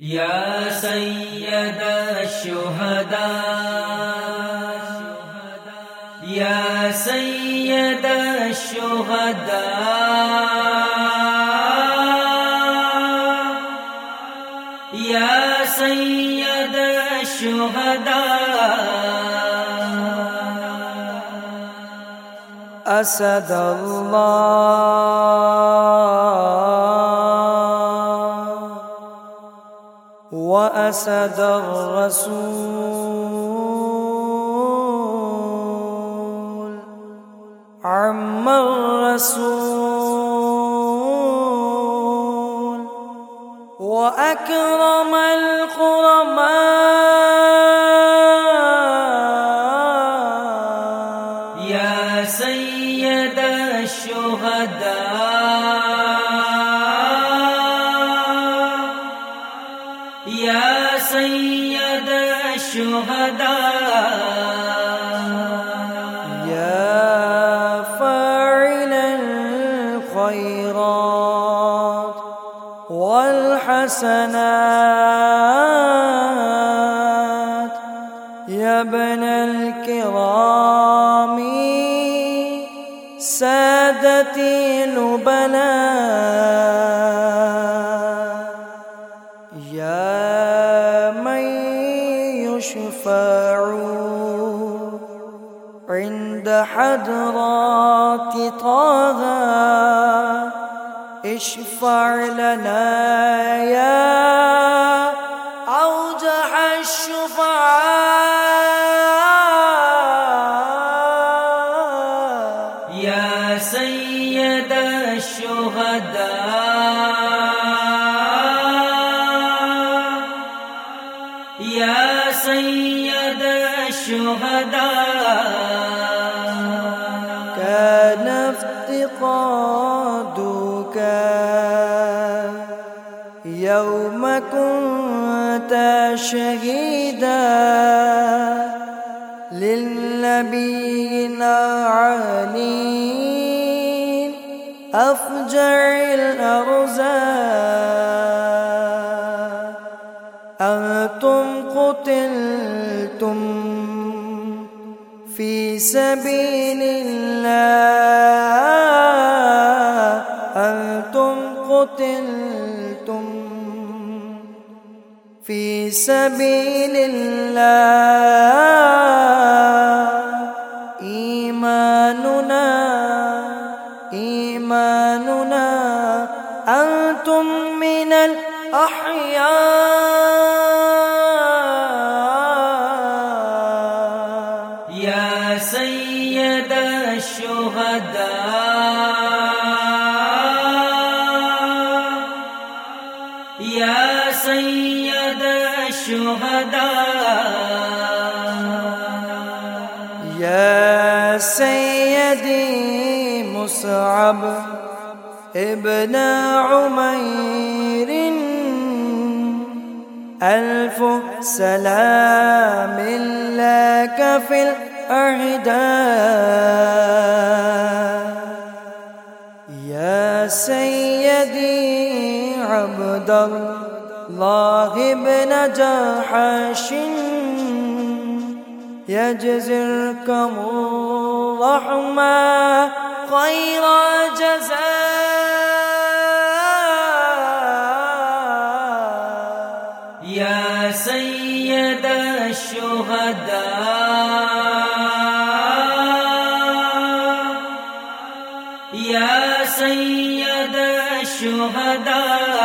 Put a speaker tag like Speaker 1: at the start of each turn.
Speaker 1: يا سيد الشهداء يا سيد الشهداء يا سيد الشهداء.
Speaker 2: أسد الله وأسد الرسول. عم الرسول. وأكرم القرماء
Speaker 1: يا سيد الشهداء. الشهداء.
Speaker 2: يا فاعل الخيرات والحسنات. يا ابن الكرام سادتي النبلاء يشفع عند حضرات طه اشفع لنا يا أوجح الشفعاء
Speaker 1: يا سيد الشهداء. الشهداء
Speaker 2: كان افتقادك يوم كنت شهيدا للنبينا علي أفجع الأرزاق أنتم سبيل الله أنتم قتلتم في سبيل الله. إيماننا إيماننا أنتم من الأحياء.
Speaker 1: الشهداء
Speaker 2: يا سيدي مصعب ابن عمير ألف سلام لك في الأعداء. يا سيدي عبد الله بن جحش يجزركم الرحمة خير جزاء
Speaker 1: يا سيد الشهداء. يا سيد الشهداء.